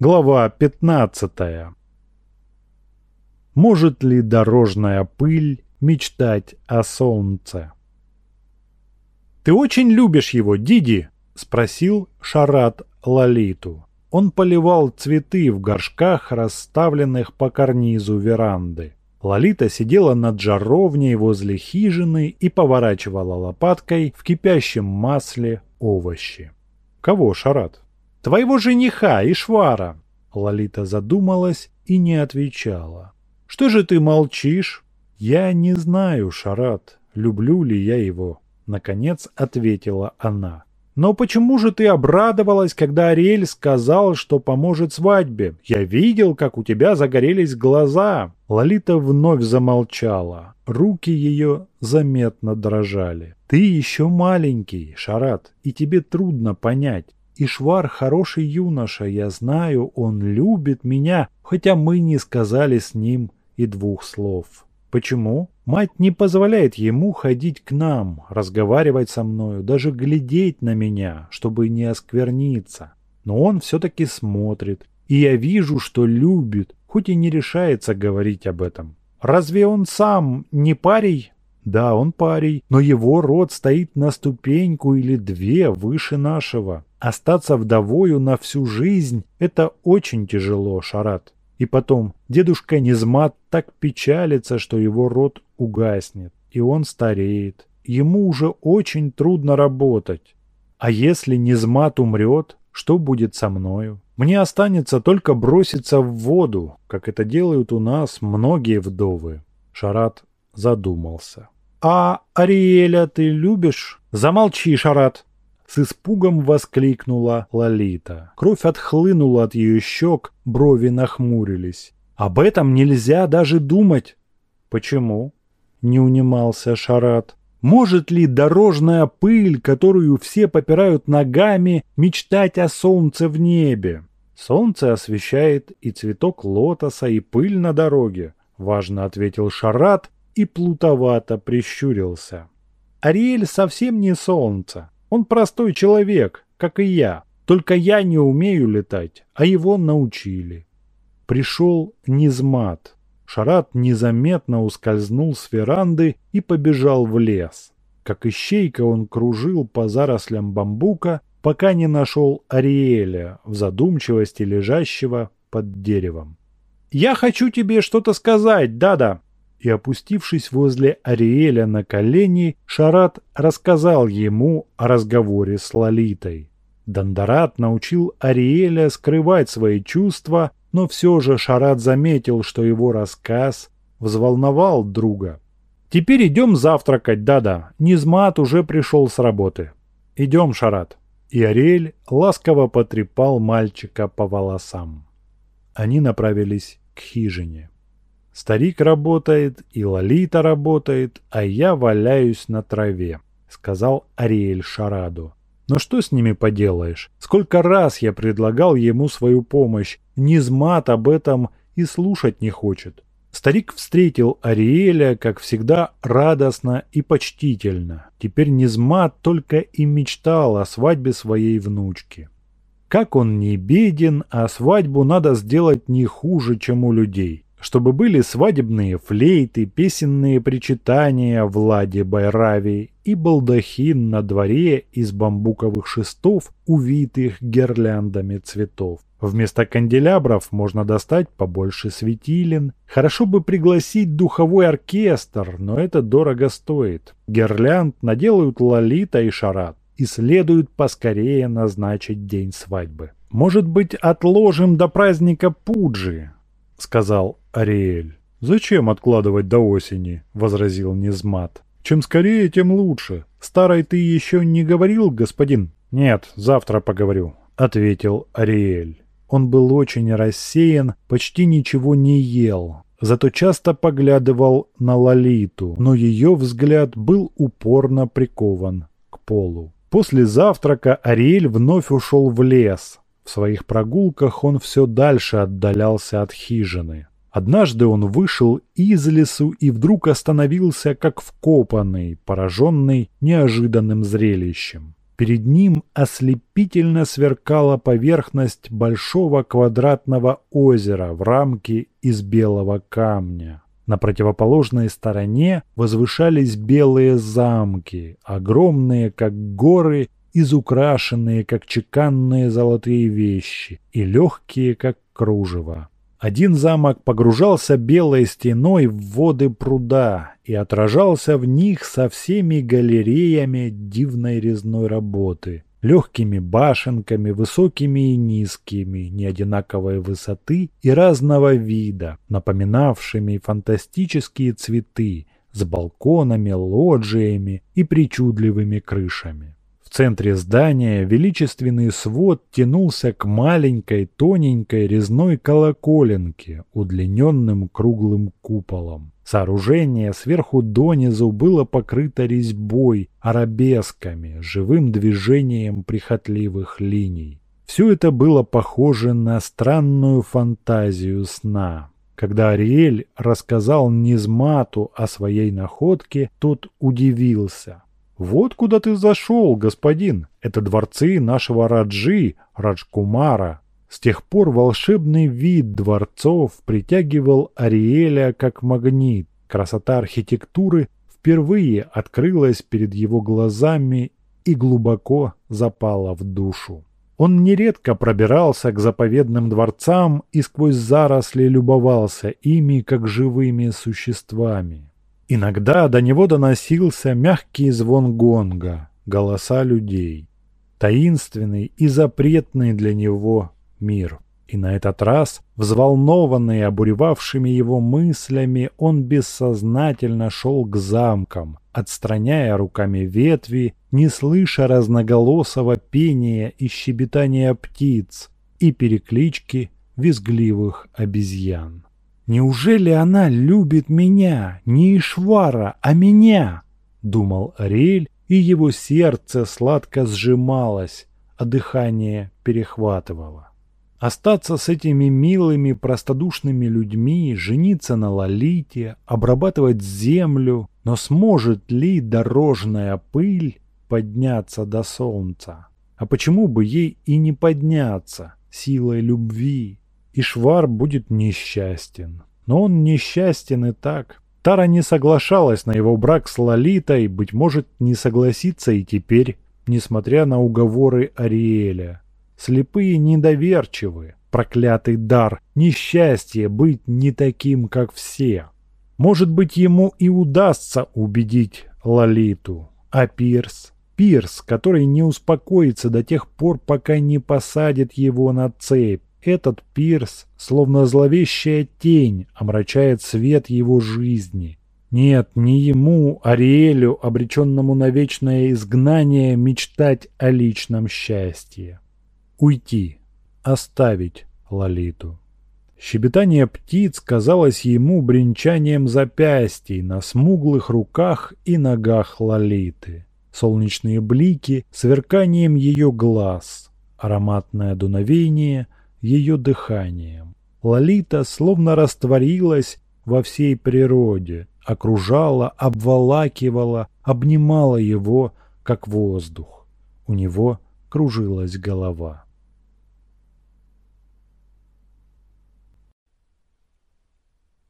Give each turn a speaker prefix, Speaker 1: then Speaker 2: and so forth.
Speaker 1: Глава 15. Может ли дорожная пыль мечтать о солнце? «Ты очень любишь его, Диди?» – спросил Шарат Лалиту. Он поливал цветы в горшках, расставленных по карнизу веранды. Лолита сидела над жаровней возле хижины и поворачивала лопаткой в кипящем масле овощи. «Кого, Шарат?» «Твоего жениха, Ишвара!» Лолита задумалась и не отвечала. «Что же ты молчишь?» «Я не знаю, Шарат, люблю ли я его», — наконец ответила она. «Но почему же ты обрадовалась, когда Ариэль сказал, что поможет свадьбе? Я видел, как у тебя загорелись глаза». Лолита вновь замолчала. Руки ее заметно дрожали. «Ты еще маленький, Шарат, и тебе трудно понять. Ишвар хороший юноша, я знаю, он любит меня, хотя мы не сказали с ним и двух слов. Почему? Мать не позволяет ему ходить к нам, разговаривать со мною, даже глядеть на меня, чтобы не оскверниться. Но он все-таки смотрит, и я вижу, что любит, хоть и не решается говорить об этом. Разве он сам не парень? Да, он парень, но его род стоит на ступеньку или две выше нашего. Остаться вдовою на всю жизнь – это очень тяжело, Шарат. И потом, дедушка Низмат так печалится, что его род угаснет, и он стареет. Ему уже очень трудно работать. А если Низмат умрет, что будет со мною? Мне останется только броситься в воду, как это делают у нас многие вдовы. Шарат задумался. «А Ариэля ты любишь?» «Замолчи, Шарат!» С испугом воскликнула Лолита. Кровь отхлынула от ее щек, брови нахмурились. «Об этом нельзя даже думать!» «Почему?» — не унимался Шарат. «Может ли дорожная пыль, которую все попирают ногами, мечтать о солнце в небе?» «Солнце освещает и цветок лотоса, и пыль на дороге», — важно ответил Шарат и плутовато прищурился. «Ариэль совсем не солнце. Он простой человек, как и я. Только я не умею летать, а его научили. Пришел Низмат. Шарат незаметно ускользнул с веранды и побежал в лес. Как ищейка он кружил по зарослям бамбука, пока не нашел Ариэля в задумчивости лежащего под деревом. «Я хочу тебе что-то сказать, да-да!» И, опустившись возле Ариэля на колени, Шарат рассказал ему о разговоре с Лолитой. Дандарат научил Ариэля скрывать свои чувства, но все же Шарат заметил, что его рассказ взволновал друга. «Теперь идем завтракать, да-да, Низмат уже пришел с работы. Идем, Шарат». И Ариэль ласково потрепал мальчика по волосам. Они направились к хижине. Старик работает, и Лолита работает, а я валяюсь на траве», — сказал Ариэль Шараду. «Но что с ними поделаешь? Сколько раз я предлагал ему свою помощь, Низмат об этом и слушать не хочет». Старик встретил Ариэля, как всегда, радостно и почтительно. Теперь Низмат только и мечтал о свадьбе своей внучки. Как он не беден, а свадьбу надо сделать не хуже, чем у людей чтобы были свадебные флейты, песенные причитания Владе Байрави и балдахин на дворе из бамбуковых шестов, увитых гирляндами цветов. Вместо канделябров можно достать побольше светилен. Хорошо бы пригласить духовой оркестр, но это дорого стоит. Гирлянд наделают Лолита и Шарат, и следует поскорее назначить день свадьбы. Может быть, отложим до праздника Пуджи, — сказал Ариэль. «Зачем откладывать до осени?» — возразил Низмат. «Чем скорее, тем лучше. Старой ты еще не говорил, господин?» «Нет, завтра поговорю», — ответил Ариэль. Он был очень рассеян, почти ничего не ел, зато часто поглядывал на Лолиту, но ее взгляд был упорно прикован к полу. После завтрака Ариэль вновь ушел в лес, в своих прогулках он все дальше отдалялся от хижины. Однажды он вышел из лесу и вдруг остановился как вкопанный, пораженный неожиданным зрелищем. Перед ним ослепительно сверкала поверхность большого квадратного озера в рамке из белого камня. На противоположной стороне возвышались белые замки, огромные, как горы, изукрашенные, как чеканные золотые вещи, и легкие, как кружево. Один замок погружался белой стеной в воды пруда и отражался в них со всеми галереями дивной резной работы, легкими башенками, высокими и низкими, неодинаковой высоты и разного вида, напоминавшими фантастические цветы с балконами, лоджиями и причудливыми крышами. В центре здания величественный свод тянулся к маленькой тоненькой резной колоколенке, удлиненным круглым куполом. Сооружение сверху донизу было покрыто резьбой, арабесками, живым движением прихотливых линий. Все это было похоже на странную фантазию сна. Когда Ариэль рассказал Низмату о своей находке, тот удивился. «Вот куда ты зашел, господин. Это дворцы нашего Раджи, Раджкумара». С тех пор волшебный вид дворцов притягивал Ариэля как магнит. Красота архитектуры впервые открылась перед его глазами и глубоко запала в душу. Он нередко пробирался к заповедным дворцам и сквозь заросли любовался ими, как живыми существами. Иногда до него доносился мягкий звон гонга, голоса людей. Таинственный и запретный для него мир. И на этот раз, взволнованный обуревавшими его мыслями, он бессознательно шел к замкам, отстраняя руками ветви, не слыша разноголосого пения и щебетания птиц и переклички визгливых обезьян. «Неужели она любит меня, не Ишвара, а меня?» — думал Ариэль, и его сердце сладко сжималось, а дыхание перехватывало. Остаться с этими милыми, простодушными людьми, жениться на Лолите, обрабатывать землю, но сможет ли дорожная пыль подняться до солнца? А почему бы ей и не подняться силой любви? И Швар будет несчастен. Но он несчастен и так. Тара не соглашалась на его брак с Лолитой, быть может, не согласится и теперь, несмотря на уговоры Ариэля. Слепые недоверчивы, проклятый дар, несчастье быть не таким, как все. Может быть, ему и удастся убедить Лолиту. А Пирс? Пирс, который не успокоится до тех пор, пока не посадит его на цепь, этот пирс, словно зловещая тень, омрачает свет его жизни. Нет, не ему, Ариэлю, обреченному на вечное изгнание, мечтать о личном счастье. Уйти, оставить Лолиту. Щебетание птиц казалось ему бренчанием запястий на смуглых руках и ногах Лолиты. Солнечные блики – сверканием ее глаз, ароматное дуновение – ее дыханием. Лолита словно растворилась во всей природе, окружала, обволакивала, обнимала его, как воздух. У него кружилась голова.